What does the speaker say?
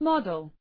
model.